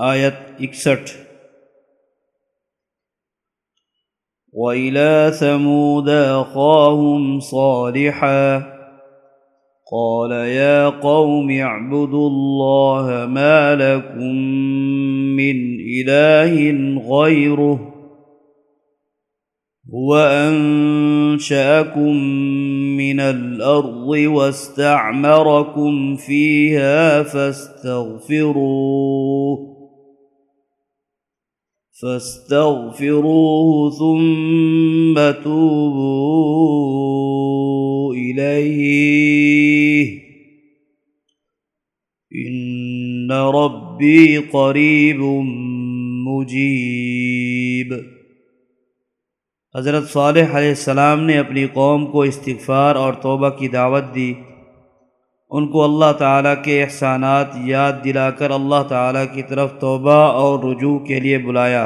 آیت اکسٹھ۔ وَإِلَى ثَمُودَ أَخَاهُمْ صَالِحًا۔ قَالَ يَا قَوْمِ اعْبُدُوا اللَّهَ مَا لَكُمْ مِنْ إِلَٰهٍ غَيْرُهُ هو أنشأكم من الأرض واستعمركم فيها فاستغفروه فاستغفروه ثم توبوا إليه. إن ربي قريب مجيب. حضرت صالح علیہ السلام نے اپنی قوم کو استغفار اور توبہ کی دعوت دی۔ ان کو اللہ تعالیٰ کے احسانات یاد دلا کر اللہ تعالیٰ کی طرف توبہ اور رجوع کے لیے بلایا۔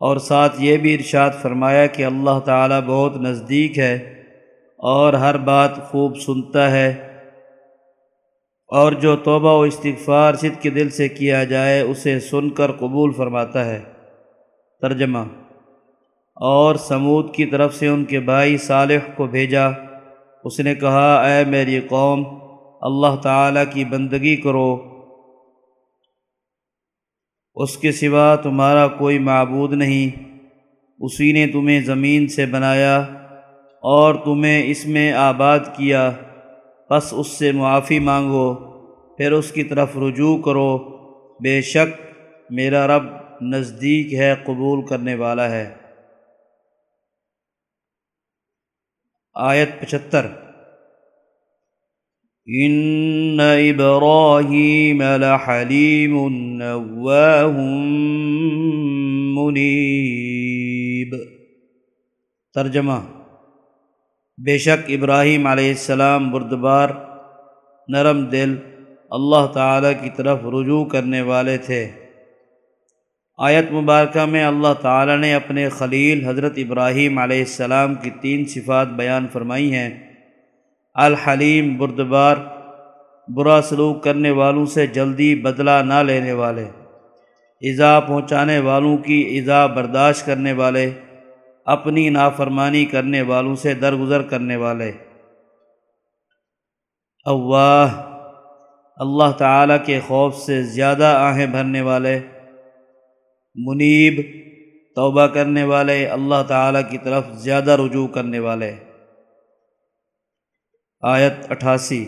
اور ساتھ یہ بھی ارشاد فرمایا کہ اللہ تعالیٰ بہت نزدیک ہے اور ہر بات خوب سنتا ہے اور جو توبہ و استغفار صد کے دل سے کیا جائے اسے سن کر قبول فرماتا ہے۔ ترجمہ اور سمود کی طرف سے ان کے بھائی صالح کو بھیجا۔ اس نے کہا، اے میری قوم، اللہ تعالیٰ کی بندگی کرو۔ اس کے سوا تمہارا کوئی معبود نہیں۔ اسی نے تمہیں زمین سے بنایا اور تمہیں اس میں آباد کیا۔ بس اس سے معافی مانگو، پھر اس کی طرف رجوع کرو۔ بے شک میرا رب نزدیک ہے، قبول کرنے والا ہے۔ آیت پچہتر ان ابراہیم لحلیم نواہ منیب ترجمہ بے شک ابراہیم علیہ السلام بردبار، نرم دل، اللہ تعالیٰ کی طرف رجوع کرنے والے تھے۔ آیت مبارکہ میں اللہ تعالیٰ نے اپنے خلیل حضرت ابراہیم علیہ السلام کی تین صفات بیان فرمائی ہیں۔ الحلیم، بردبار، برا سلوک کرنے والوں سے جلدی بدلہ نہ لینے والے، ایزا پہنچانے والوں کی ایزا برداشت کرنے والے، اپنی نافرمانی کرنے والوں سے درگزر کرنے والے۔ اواہ اللہ تعالیٰ کے خوف سے زیادہ آہیں بھرنے والے۔ منیب، توبہ کرنے والے، اللہ تعالیٰ کی طرف زیادہ رجوع کرنے والے۔ آیت اٹھاسی۔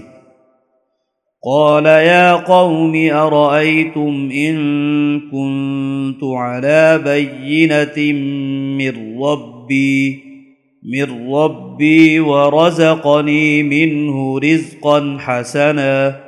قال يا قوم أرأيتم إن كنت على بينة من ربي من ربي ورزقني منه رزقا حسناً۔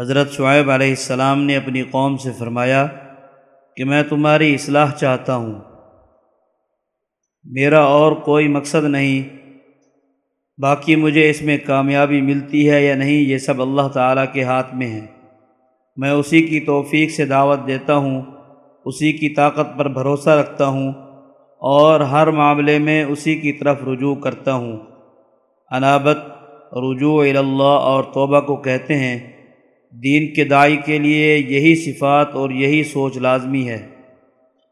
حضرت شعیب علیہ السلام نے اپنی قوم سے فرمایا کہ میں تمہاری اصلاح چاہتا ہوں۔ میرا اور کوئی مقصد نہیں۔ باقی مجھے اس میں کامیابی ملتی ہے یا نہیں یہ سب اللہ تعالیٰ کے ہاتھ میں ہے۔ میں اسی کی توفیق سے دعوت دیتا ہوں، اسی کی طاقت پر بھروسہ رکھتا ہوں اور ہر معاملے میں اسی کی طرف رجوع کرتا ہوں۔ انابت، رجوع اللہ اور توبہ کو کہتے ہیں۔ دین کے دائی کے لیے یہی صفات اور یہی سوچ لازمی ہے۔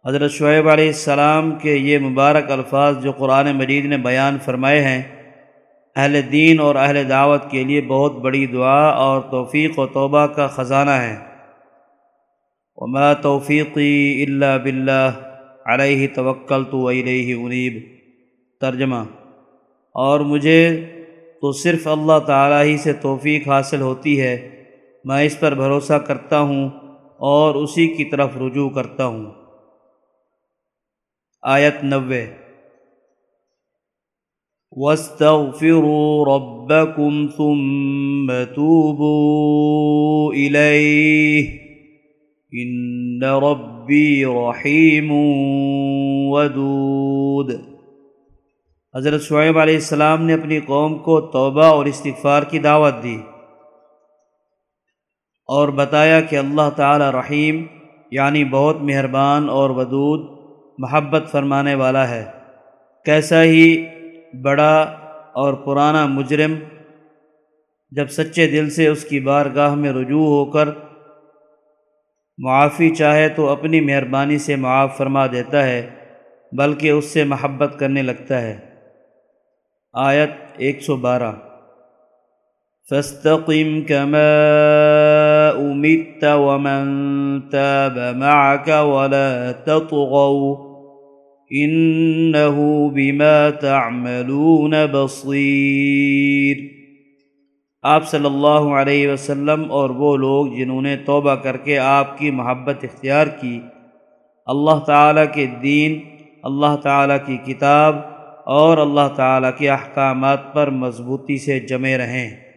حضرت شعیب علیہ السلام کے یہ مبارک الفاظ جو قرآن مجید نے بیان فرمائے ہیں، اہل دین اور اہل دعوت کے لیے بہت بڑی دعا اور توفیق و توبہ کا خزانہ ہے۔ وما توفیقی اللہ باللہ، علیہ توکل تو علیہ انیب۔ ترجمہ اور مجھے تو صرف اللہ تعالیٰ ہی سے توفیق حاصل ہوتی ہے۔ میں اس پر بھروسہ کرتا ہوں اور اسی کی طرف رجوع کرتا ہوں۔ آیت نوے۔ وَاسْتَغْفِرُوا رَبَّكُمْ ثُمَّ تُوبُوا إِلَيْهِ ان ربی رحیم ودود۔ حضرت شعیب علیہ السلام نے اپنی قوم کو توبہ اور استغفار کی دعوت دی۔ اور بتایا کہ اللہ تعالی رحیم یعنی بہت مہربان اور ودود، محبت فرمانے والا ہے۔ کیسا ہی بڑا اور پرانا مجرم جب سچے دل سے اس کی بارگاہ میں رجوع ہو کر معافی چاہے تو اپنی مہربانی سے معاف فرما دیتا ہے، بلکہ اس سے محبت کرنے لگتا ہے۔ آیت ایک سو بارہ۔ فاستقم كما امت ومن تاب معك ولا تطغوا انه بما تعملون بصير۔ آپ صلی اللہ علیہ وسلم اور وہ لوگ جنہوں نے توبہ کر کے آپ کی محبت اختیار کی، اللہ تعالیٰ کے دین، اللہ تعالیٰ کی کتاب اور اللہ تعالیٰ کے احکامات پر مضبوطی سے جمے رہیں۔